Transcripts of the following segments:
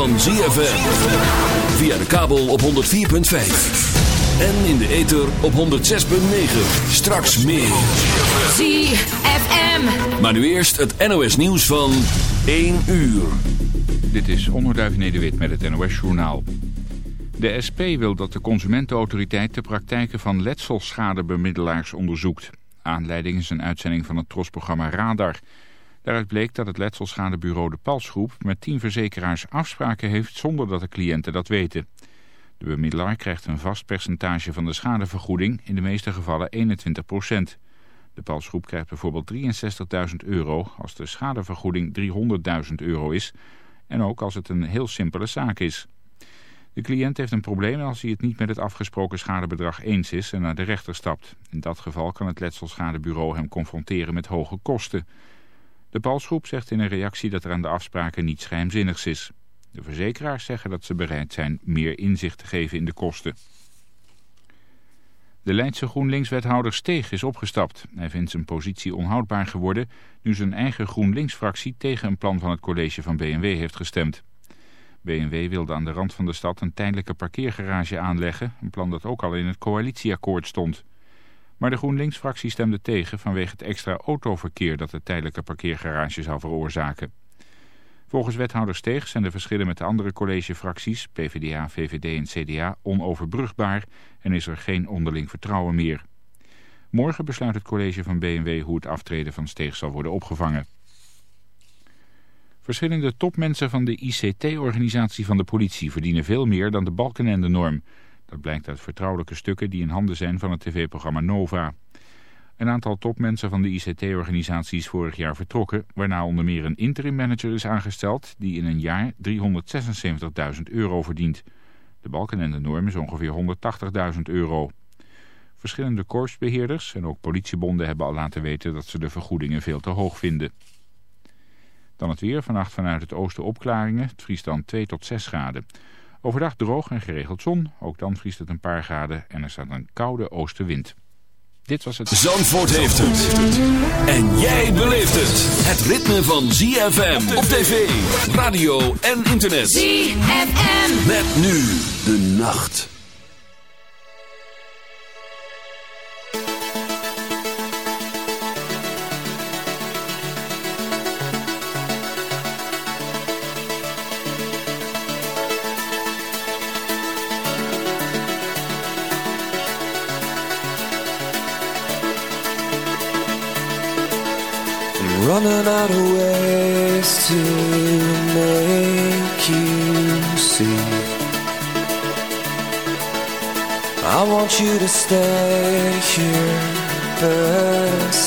van ZFM. Via de kabel op 104.5. En in de ether op 106.9. Straks meer. ZFM. Maar nu eerst het NOS nieuws van 1 uur. Dit is Onderduif Nederwit met het NOS Journaal. De SP wil dat de Consumentenautoriteit de praktijken van letselschadebemiddelaars onderzoekt. Aanleiding is een uitzending van het trosprogramma Radar... Daaruit bleek dat het letselschadebureau De Palsgroep met tien verzekeraars afspraken heeft zonder dat de cliënten dat weten. De bemiddelaar krijgt een vast percentage van de schadevergoeding, in de meeste gevallen 21% De Palsgroep krijgt bijvoorbeeld 63.000 euro als de schadevergoeding 300.000 euro is en ook als het een heel simpele zaak is. De cliënt heeft een probleem als hij het niet met het afgesproken schadebedrag eens is en naar de rechter stapt. In dat geval kan het letselschadebureau hem confronteren met hoge kosten. De Palsgroep zegt in een reactie dat er aan de afspraken niets geheimzinnigs is. De verzekeraars zeggen dat ze bereid zijn meer inzicht te geven in de kosten. De Leidse GroenLinks-wethouder Steeg is opgestapt. Hij vindt zijn positie onhoudbaar geworden nu zijn eigen GroenLinks-fractie tegen een plan van het college van BMW heeft gestemd. BMW wilde aan de rand van de stad een tijdelijke parkeergarage aanleggen, een plan dat ook al in het coalitieakkoord stond. Maar de GroenLinks-fractie stemde tegen vanwege het extra autoverkeer dat de tijdelijke parkeergarage zou veroorzaken. Volgens wethouder Steeg zijn de verschillen met de andere collegefracties, PvdA, VVD en CDA, onoverbrugbaar en is er geen onderling vertrouwen meer. Morgen besluit het college van BMW hoe het aftreden van Steeg zal worden opgevangen. Verschillende topmensen van de ICT-organisatie van de politie verdienen veel meer dan de Balkenende-norm. Dat blijkt uit vertrouwelijke stukken die in handen zijn van het tv-programma Nova. Een aantal topmensen van de ICT-organisatie is vorig jaar vertrokken... waarna onder meer een interim manager is aangesteld... die in een jaar 376.000 euro verdient. De balken en de norm is ongeveer 180.000 euro. Verschillende korpsbeheerders en ook politiebonden hebben al laten weten... dat ze de vergoedingen veel te hoog vinden. Dan het weer. Vannacht vanuit het oosten opklaringen. Het vriest dan 2 tot 6 graden. Overdag droog en geregeld zon. Ook dan vriest het een paar graden en er staat een koude oostenwind. Dit was het... Zandvoort heeft het. En jij beleeft het. Het ritme van ZFM op tv, radio en internet. ZFM. Met nu de nacht.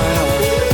smile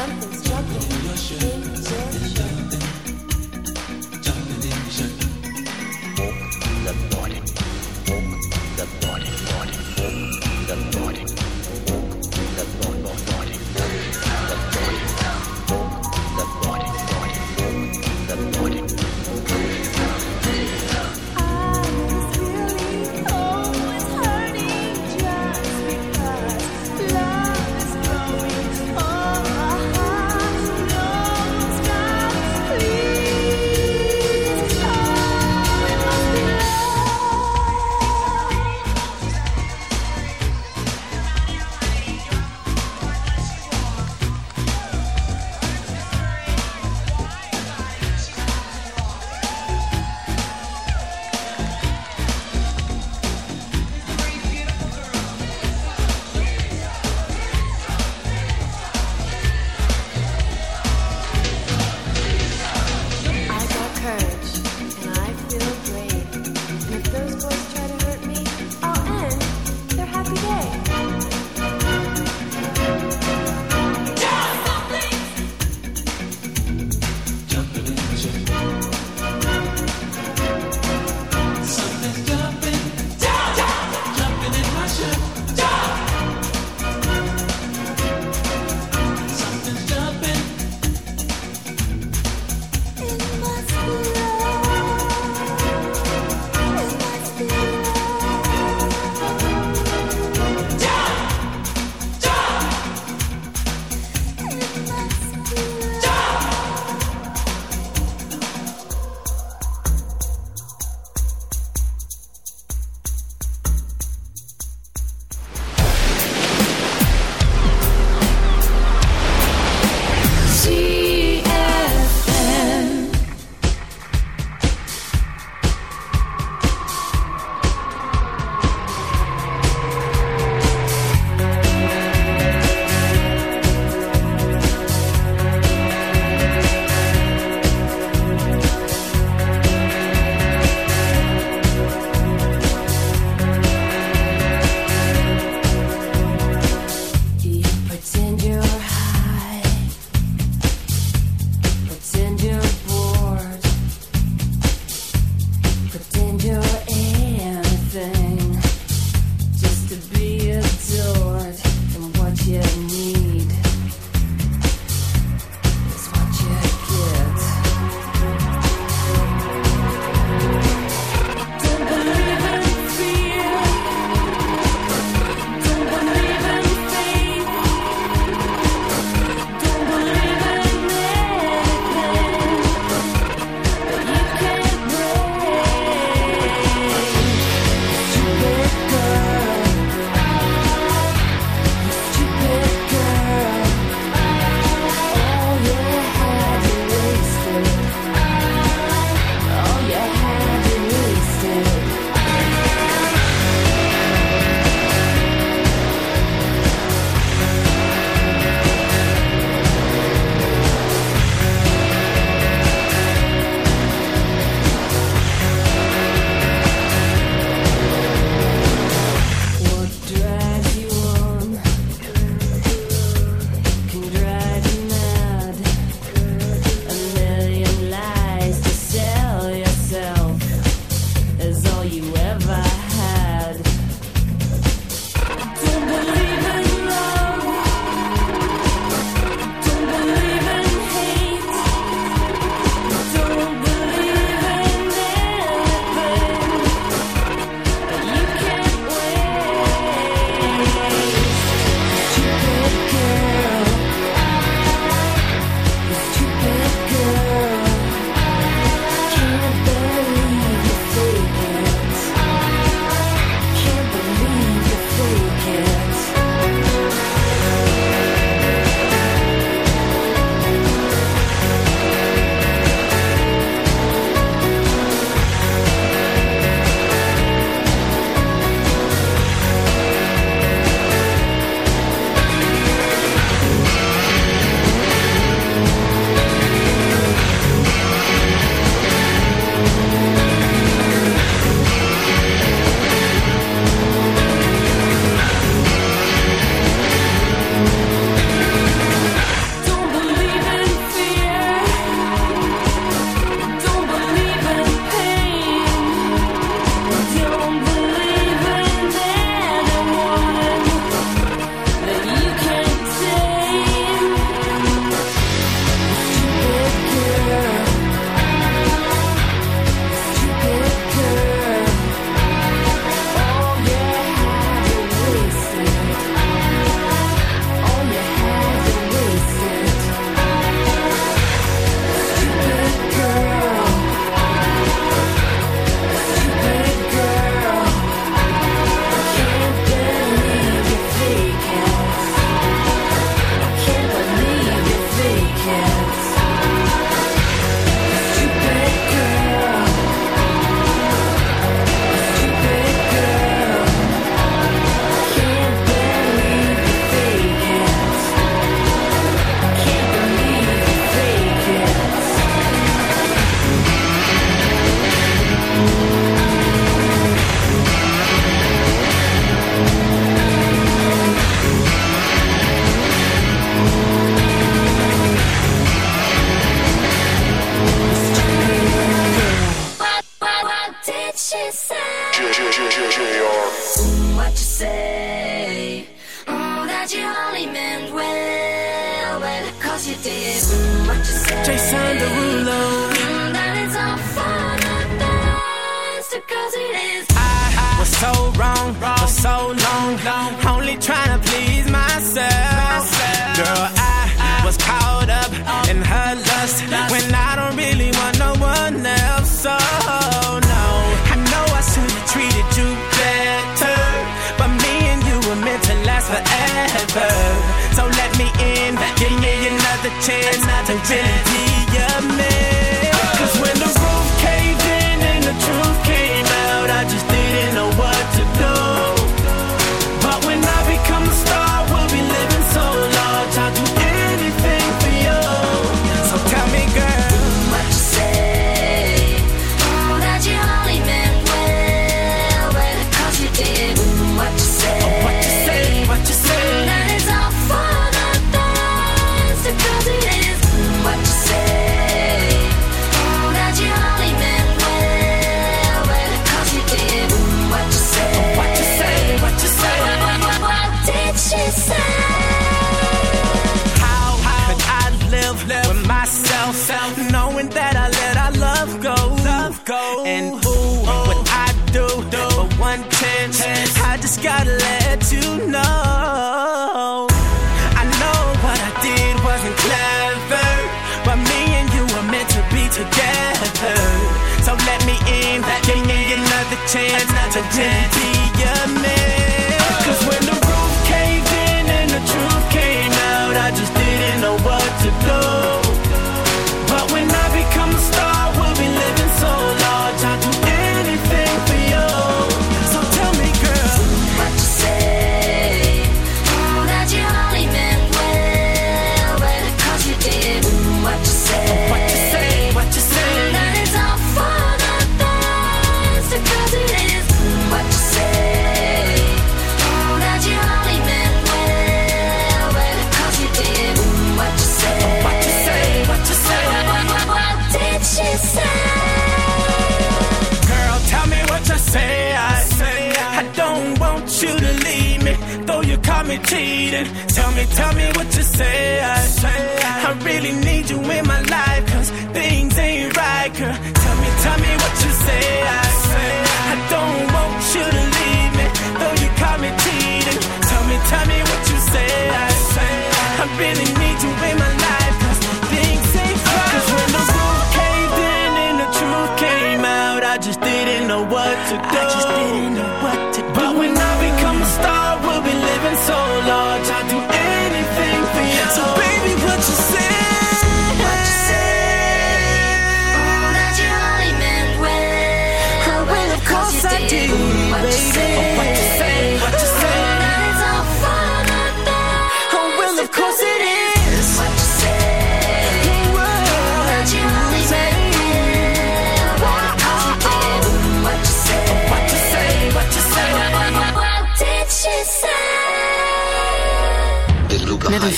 something's jumping in your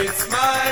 It's my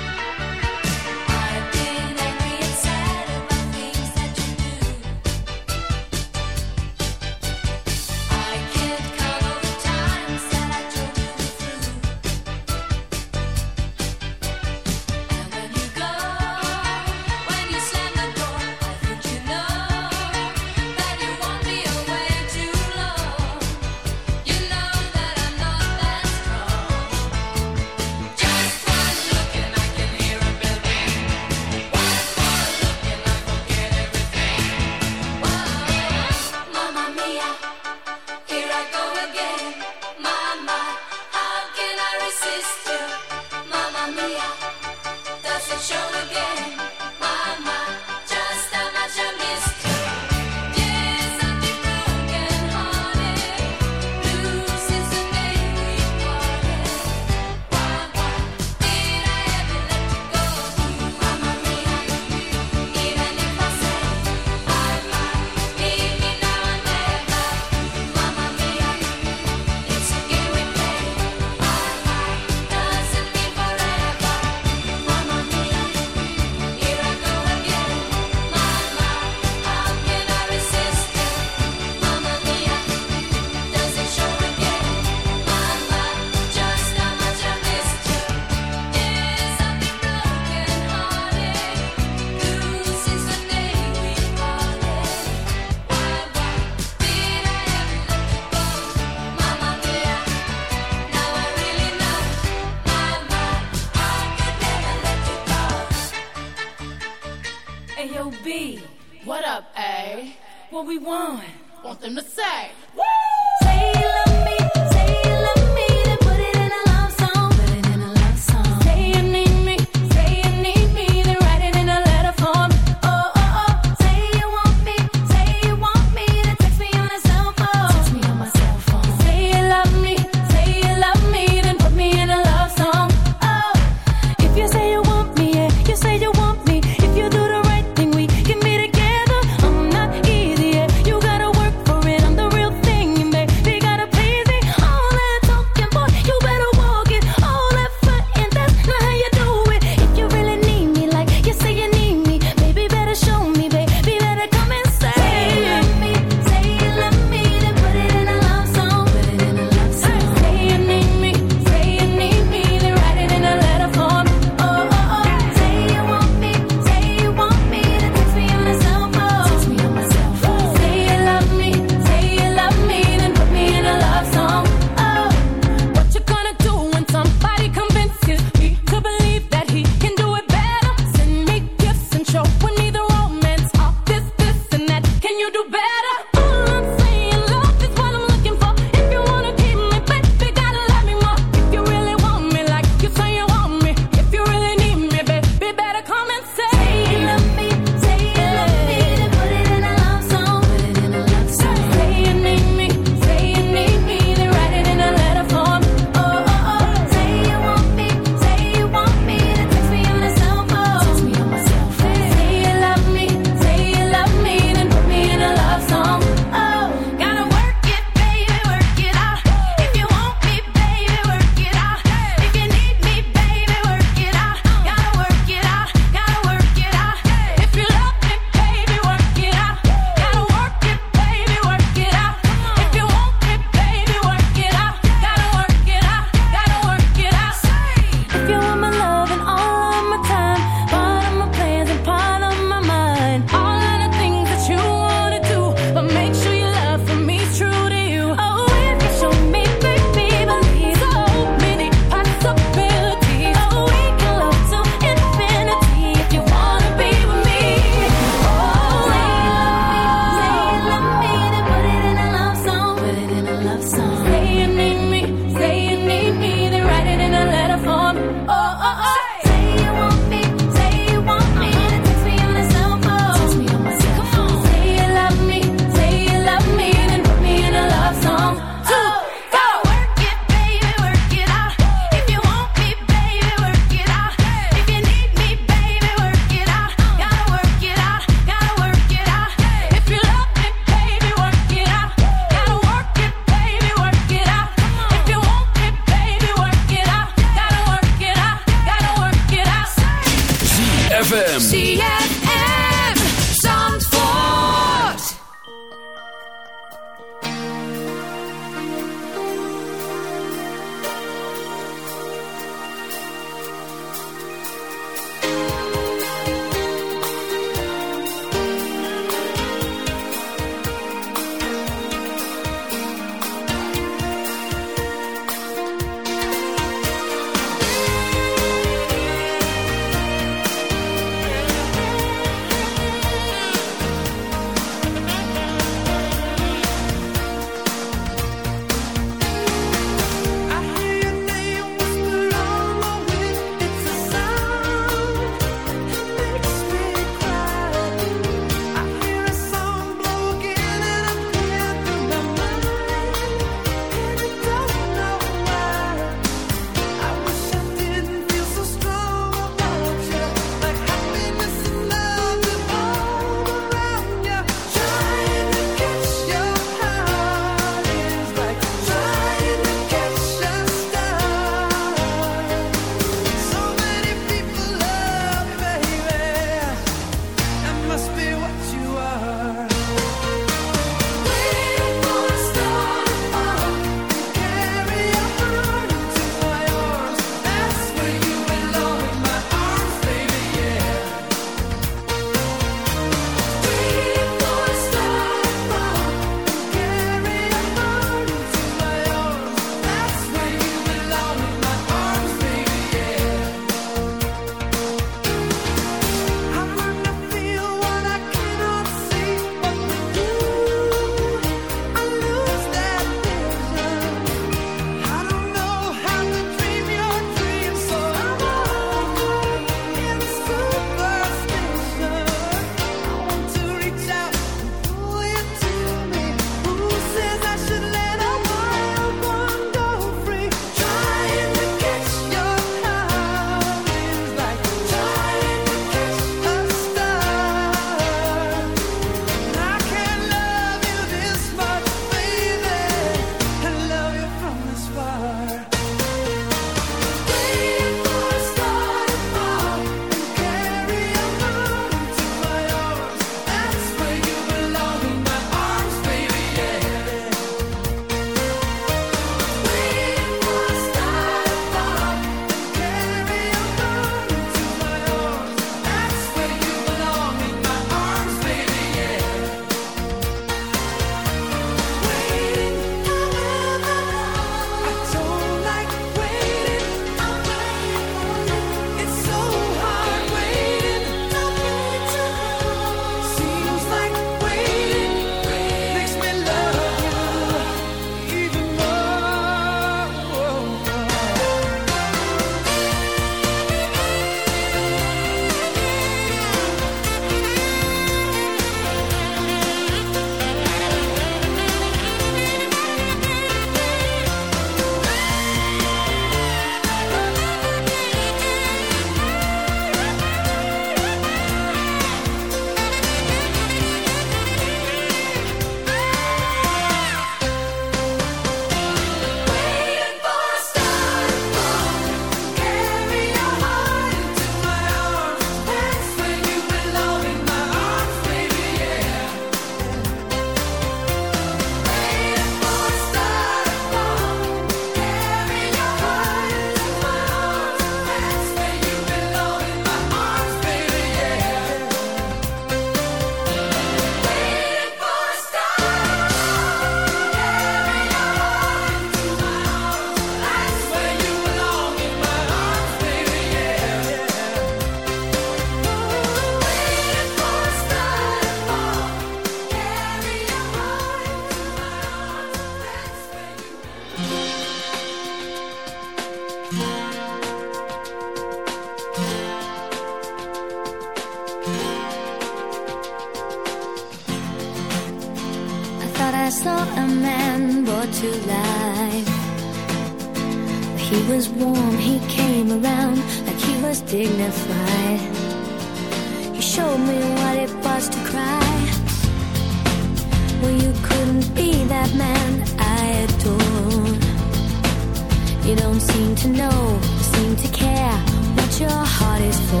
You don't seem to know, seem to care what your heart is for.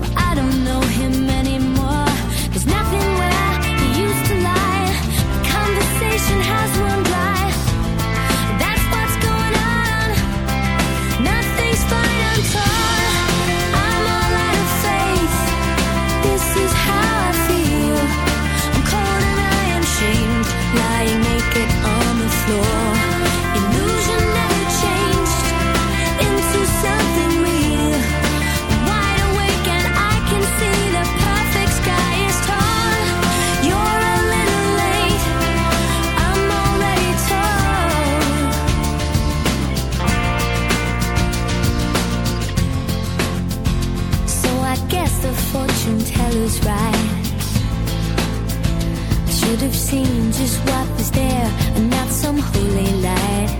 Well, I don't know him. seen just what was there and not some holy light.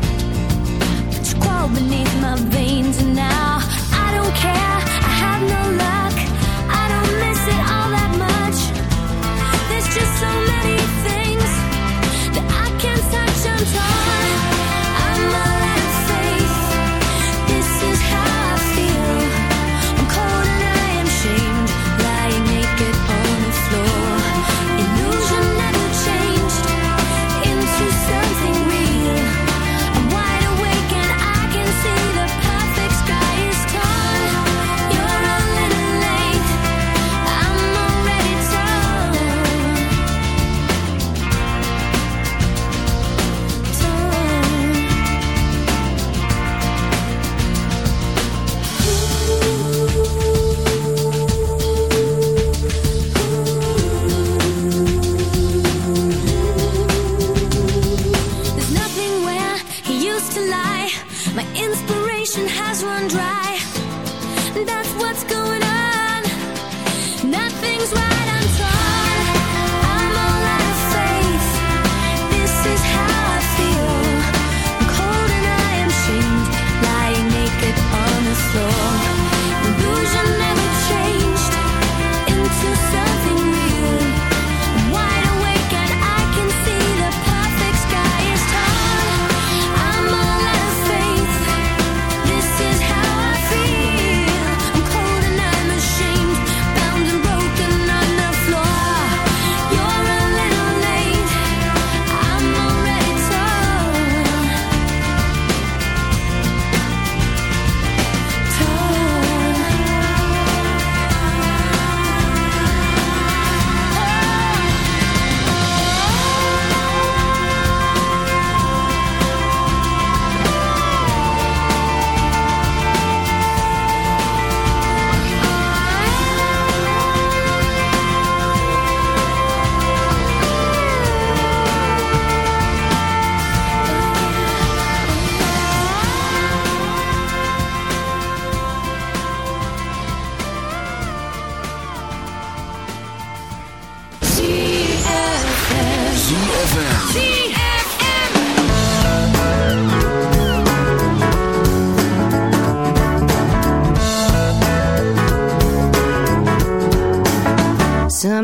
But you crawled beneath.